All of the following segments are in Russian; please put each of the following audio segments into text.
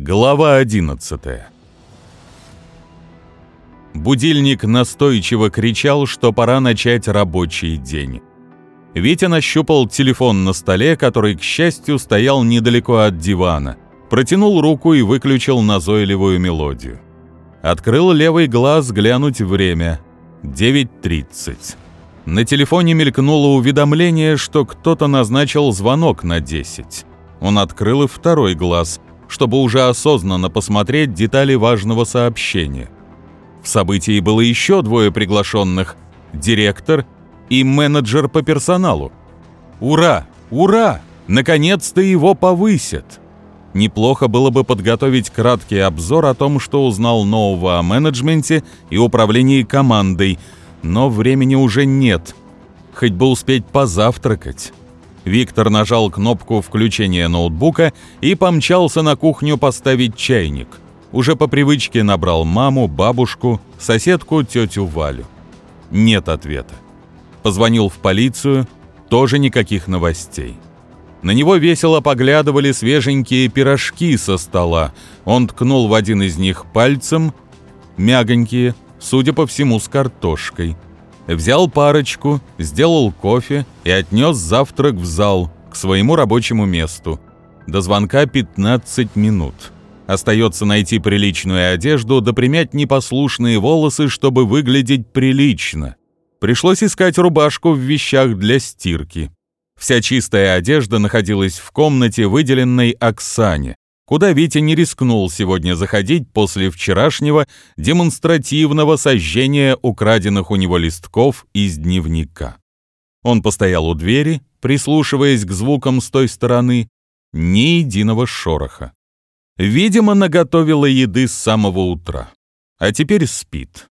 Глава 11 Будильник настойчиво кричал, что пора начать рабочий день. Витя нащупал телефон на столе, который, к счастью, стоял недалеко от дивана, протянул руку и выключил назойливую мелодию. Открыл левый глаз глянуть время. 9.30. На телефоне мелькнуло уведомление, что кто-то назначил звонок на 10. Он открыл и второй глаз – чтобы уже осознанно посмотреть детали важного сообщения. В событии было еще двое приглашенных – директор и менеджер по персоналу. Ура! Ура! Наконец-то его повысят! Неплохо было бы подготовить краткий обзор о том, что узнал нового о менеджменте и управлении командой, но времени уже нет. Хоть бы успеть позавтракать. Виктор нажал кнопку включения ноутбука и помчался на кухню поставить чайник. Уже по привычке набрал маму, бабушку, соседку, тетю Валю. Нет ответа. Позвонил в полицию, тоже никаких новостей. На него весело поглядывали свеженькие пирожки со стола. Он ткнул в один из них пальцем, мягонькие, судя по всему, с картошкой – взял парочку, сделал кофе и отнес завтрак в зал, к своему рабочему месту. До звонка 15 минут. Остается найти приличную одежду, да примять непослушные волосы, чтобы выглядеть прилично. Пришлось искать рубашку в вещах для стирки. Вся чистая одежда находилась в комнате, выделенной Оксане, куда Витя не рискнул сегодня заходить после вчерашнего демонстративного сожжения украденных у него листков из дневника. Он постоял у двери, прислушиваясь к звукам с той стороны, ни единого шороха. Видимо, наготовила еды с самого утра. А теперь спит.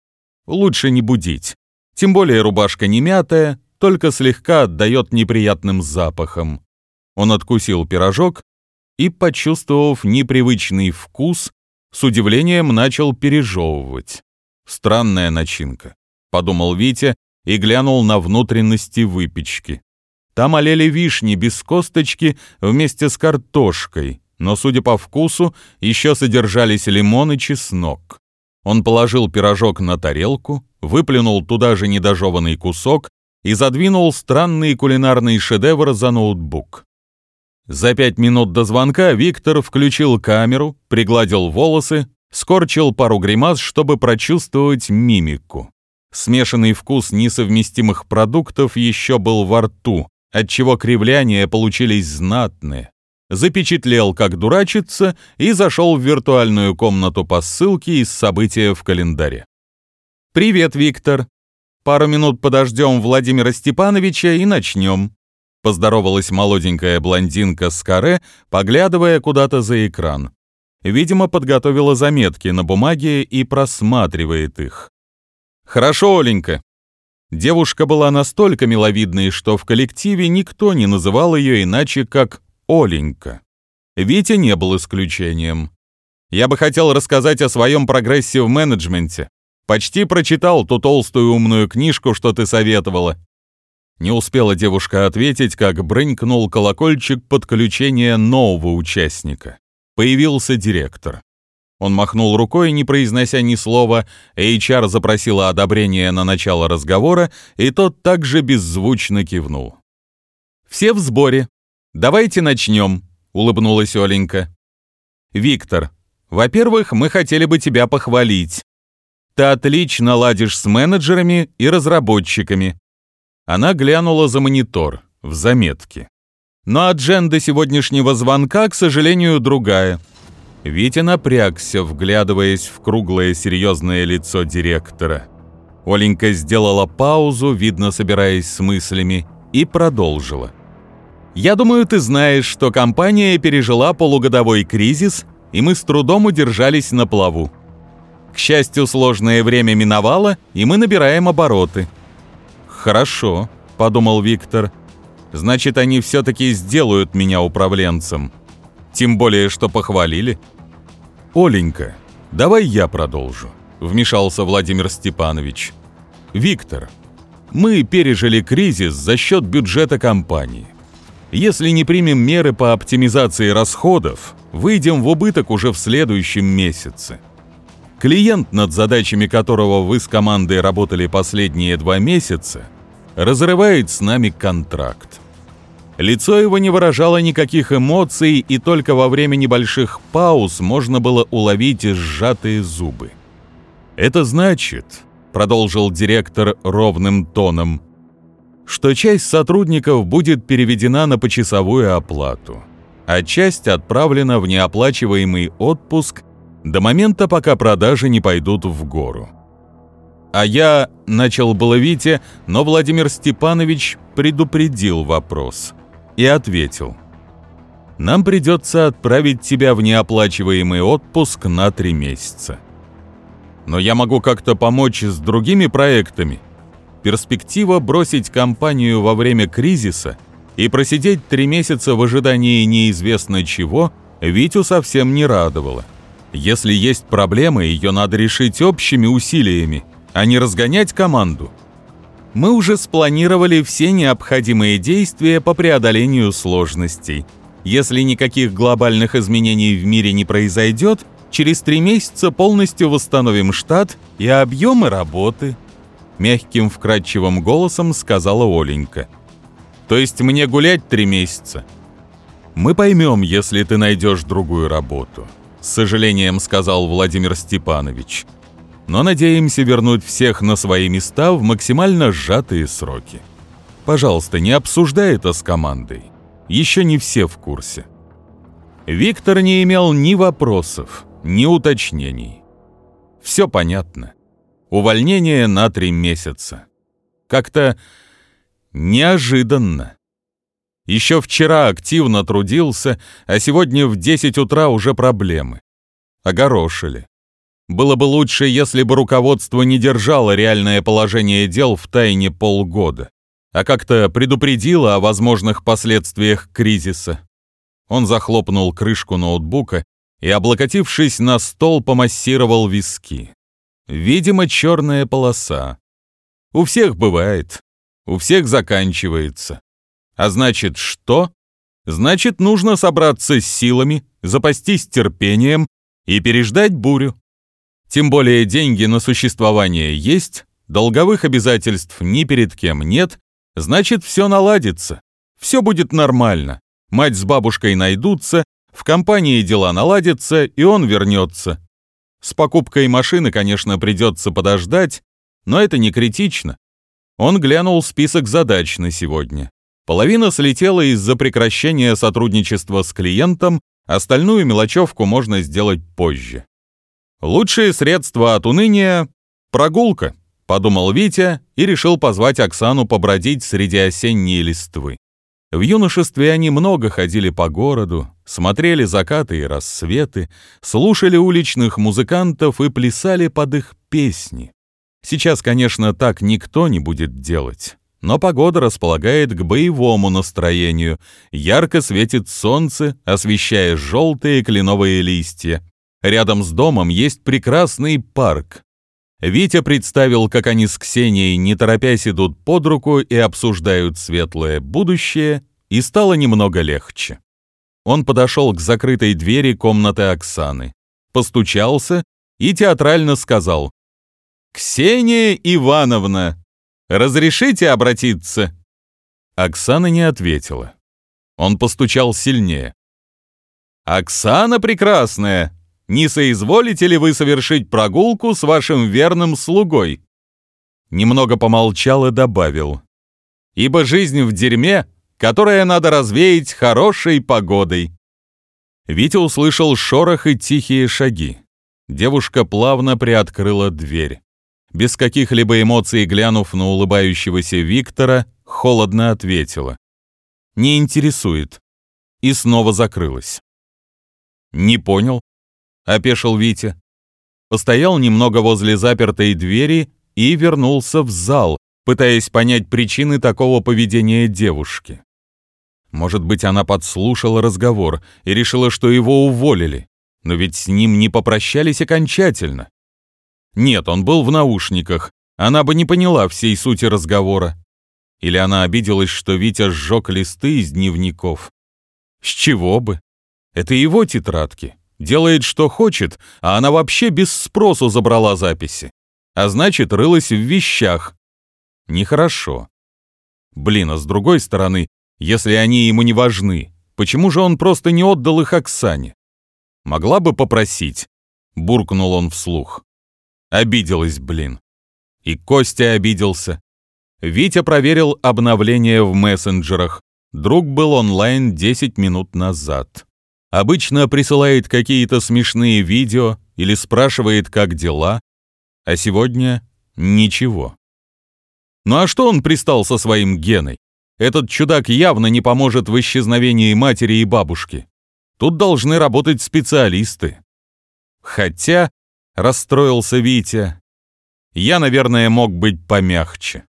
Лучше не будить. Тем более рубашка не мятая, только слегка отдает неприятным запахом. Он откусил пирожок и, почувствовав непривычный вкус, с удивлением начал пережевывать. «Странная начинка», — подумал Витя и глянул на внутренности выпечки. Там олели вишни без косточки вместе с картошкой, но, судя по вкусу, еще содержались лимон и чеснок. Он положил пирожок на тарелку, выплюнул туда же недожеванный кусок и задвинул странный кулинарный шедевр за ноутбук. За пять минут до звонка Виктор включил камеру, пригладил волосы, скорчил пару гримас, чтобы прочувствовать мимику. Смешанный вкус несовместимых продуктов еще был во рту, отчего кривляния получились знатные. Запечатлел, как дурачится, и зашел в виртуальную комнату по ссылке из события в календаре. «Привет, Виктор. Пару минут подождем Владимира Степановича и начнем поздоровалась молоденькая блондинка с каре, поглядывая куда-то за экран. Видимо, подготовила заметки на бумаге и просматривает их. «Хорошо, Оленька». Девушка была настолько миловидной, что в коллективе никто не называл ее иначе, как Оленька. Витя не был исключением. Я бы хотел рассказать о своем прогрессе в менеджменте. Почти прочитал ту толстую умную книжку, что ты советовала. Не успела девушка ответить, как брынькнул колокольчик подключения нового участника. Появился директор. Он махнул рукой, не произнося ни слова, HR запросила одобрение на начало разговора, и тот также беззвучно кивнул. «Все в сборе. Давайте начнем», — улыбнулась Оленька. «Виктор, во-первых, мы хотели бы тебя похвалить. Ты отлично ладишь с менеджерами и разработчиками. Она глянула за монитор, в заметке. Но адженда сегодняшнего звонка, к сожалению, другая. Витя напрягся, вглядываясь в круглое серьезное лицо директора. Оленька сделала паузу, видно, собираясь с мыслями, и продолжила. «Я думаю, ты знаешь, что компания пережила полугодовой кризис, и мы с трудом удержались на плаву. К счастью, сложное время миновало, и мы набираем обороты. «Хорошо», — подумал Виктор. «Значит, они все-таки сделают меня управленцем. Тем более, что похвалили». «Оленька, давай я продолжу», — вмешался Владимир Степанович. «Виктор, мы пережили кризис за счет бюджета компании. Если не примем меры по оптимизации расходов, выйдем в убыток уже в следующем месяце. Клиент, над задачами которого вы с командой работали последние два месяца, разрывает с нами контракт. Лицо его не выражало никаких эмоций, и только во время небольших пауз можно было уловить сжатые зубы. «Это значит», — продолжил директор ровным тоном, «что часть сотрудников будет переведена на почасовую оплату, а часть отправлена в неоплачиваемый отпуск до момента, пока продажи не пойдут в гору. А я начал было но Владимир Степанович предупредил вопрос и ответил. «Нам придется отправить тебя в неоплачиваемый отпуск на три месяца. Но я могу как-то помочь с другими проектами. Перспектива бросить компанию во время кризиса и просидеть три месяца в ожидании неизвестно чего Витю совсем не радовала. Если есть проблема, ее надо решить общими усилиями – а не разгонять команду. Мы уже спланировали все необходимые действия по преодолению сложностей. Если никаких глобальных изменений в мире не произойдет, через три месяца полностью восстановим штат и объемы работы. Мягким вкрадчивым голосом сказала Оленька. То есть мне гулять три месяца? Мы поймем, если ты найдешь другую работу. С сожалением сказал Владимир Степанович но надеемся вернуть всех на свои места в максимально сжатые сроки. Пожалуйста, не обсуждай это с командой. Еще не все в курсе. Виктор не имел ни вопросов, ни уточнений. Все понятно. Увольнение на три месяца. Как-то неожиданно. Еще вчера активно трудился, а сегодня в 10 утра уже проблемы. Огорошили. Было бы лучше, если бы руководство не держало реальное положение дел в тайне полгода, а как-то предупредило о возможных последствиях кризиса. Он захлопнул крышку ноутбука и, облокотившись на стол, помассировал виски. Видимо, черная полоса. У всех бывает, у всех заканчивается. А значит, что? Значит, нужно собраться с силами, запастись терпением и переждать бурю. Тем более деньги на существование есть, долговых обязательств ни перед кем нет, значит, все наладится. Все будет нормально. Мать с бабушкой найдутся, в компании дела наладятся, и он вернется. С покупкой машины, конечно, придется подождать, но это не критично. Он глянул список задач на сегодня. Половина слетела из-за прекращения сотрудничества с клиентом, остальную мелочевку можно сделать позже. Лучшее средство от уныния — прогулка, подумал Витя и решил позвать Оксану побродить среди осенней листвы. В юношестве они много ходили по городу, смотрели закаты и рассветы, слушали уличных музыкантов и плясали под их песни. Сейчас, конечно, так никто не будет делать, но погода располагает к боевому настроению. Ярко светит солнце, освещая желтые кленовые листья. Рядом с домом есть прекрасный парк. Витя представил, как они с Ксенией, не торопясь, идут под руку и обсуждают светлое будущее, и стало немного легче. Он подошел к закрытой двери комнаты Оксаны, постучался и театрально сказал «Ксения Ивановна, разрешите обратиться?» Оксана не ответила. Он постучал сильнее. «Оксана прекрасная, не соизволите ли вы совершить прогулку с вашим верным слугой?» Немного помолчал и добавил. «Ибо жизнь в дерьме, которое надо развеять хорошей погодой». Витя услышал шорох и тихие шаги. Девушка плавно приоткрыла дверь. Без каких-либо эмоций глянув на улыбающегося Виктора, холодно ответила. «Не интересует». И снова закрылась. «Не понял», — опешил Витя. Постоял немного возле запертой двери и вернулся в зал, пытаясь понять причины такого поведения девушки. Может быть, она подслушала разговор и решила, что его уволили, но ведь с ним не попрощались окончательно. Нет, он был в наушниках, она бы не поняла всей сути разговора. Или она обиделась, что Витя сжег листы из дневников? С чего бы? Это его тетрадки. Делает, что хочет, а она вообще без спросу забрала записи. А значит, рылась в вещах. Нехорошо. Блин, а с другой стороны, если они ему не важны, почему же он просто не отдал их Оксане? Могла бы попросить, буркнул он вслух. Обиделась, блин. И Костя обиделся. Витя проверил обновление в мессенджерах. Друг был онлайн 10 минут назад. Обычно присылает какие-то смешные видео или спрашивает, как дела, а сегодня ничего. Ну а что он пристал со своим Геной? Этот чудак явно не поможет в исчезновении матери и бабушки. Тут должны работать специалисты. Хотя, расстроился Витя, я, наверное, мог быть помягче.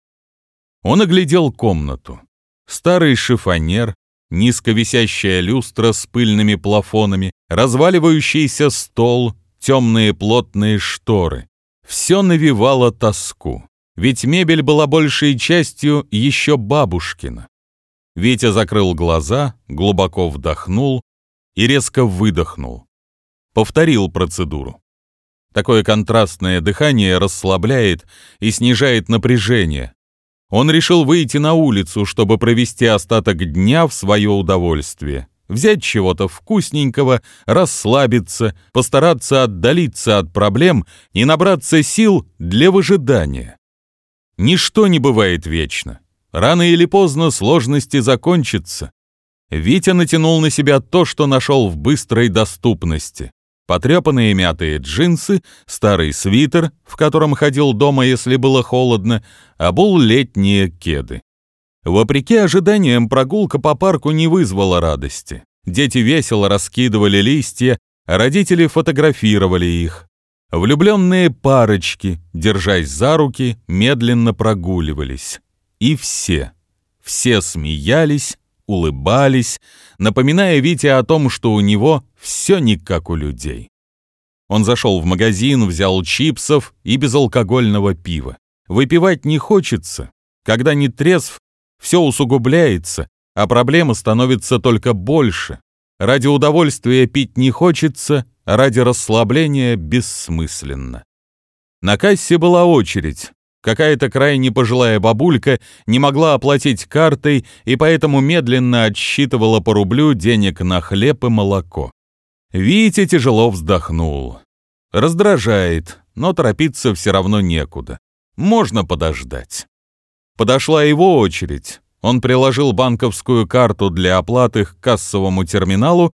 Он оглядел комнату. Старый шифонер, низко висящая люстра с пыльными плафонами, разваливающийся стол, темные плотные шторы. Все навевало тоску, ведь мебель была большей частью еще бабушкина. Витя закрыл глаза, глубоко вдохнул и резко выдохнул. Повторил процедуру. Такое контрастное дыхание расслабляет и снижает напряжение, он решил выйти на улицу, чтобы провести остаток дня в свое удовольствие, взять чего-то вкусненького, расслабиться, постараться отдалиться от проблем и набраться сил для выжидания. Ничто не бывает вечно. Рано или поздно сложности закончатся. Витя натянул на себя то, что нашел в быстрой доступности потрепанные мятые джинсы, старый свитер, в котором ходил дома, если было холодно, обул летние кеды. Вопреки ожиданиям, прогулка по парку не вызвала радости. Дети весело раскидывали листья, а родители фотографировали их. Влюбленные парочки, держась за руки, медленно прогуливались. И все, все смеялись, улыбались, напоминая Вите о том, что у него все не как у людей. Он зашел в магазин, взял чипсов и безалкогольного пива. Выпивать не хочется. Когда не трезв, все усугубляется, а проблема становится только больше. Ради удовольствия пить не хочется, а ради расслабления бессмысленно. На кассе была очередь. Какая-то крайне пожилая бабулька не могла оплатить картой и поэтому медленно отсчитывала по рублю денег на хлеб и молоко. Витя тяжело вздохнул. Раздражает, но торопиться все равно некуда. Можно подождать. Подошла его очередь. Он приложил банковскую карту для оплаты к кассовому терминалу,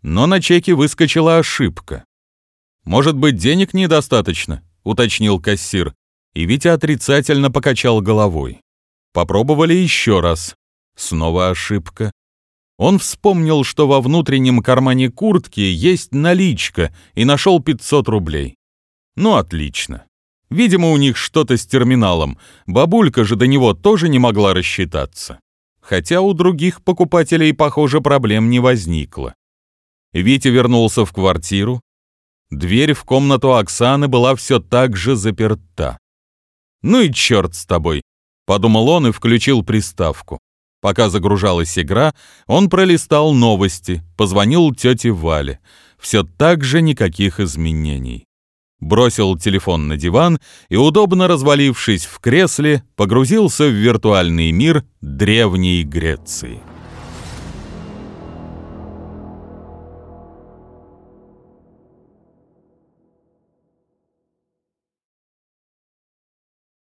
но на чеке выскочила ошибка. «Может быть, денег недостаточно?» — уточнил кассир и Витя отрицательно покачал головой. Попробовали еще раз. Снова ошибка. Он вспомнил, что во внутреннем кармане куртки есть наличка, и нашел 500 рублей. Ну, отлично. Видимо, у них что-то с терминалом. Бабулька же до него тоже не могла рассчитаться. Хотя у других покупателей, похоже, проблем не возникло. Витя вернулся в квартиру. Дверь в комнату Оксаны была все так же заперта. «Ну и черт с тобой», — подумал он и включил приставку. Пока загружалась игра, он пролистал новости, позвонил тете Вале. Все так же никаких изменений. Бросил телефон на диван и, удобно развалившись в кресле, погрузился в виртуальный мир Древней Греции.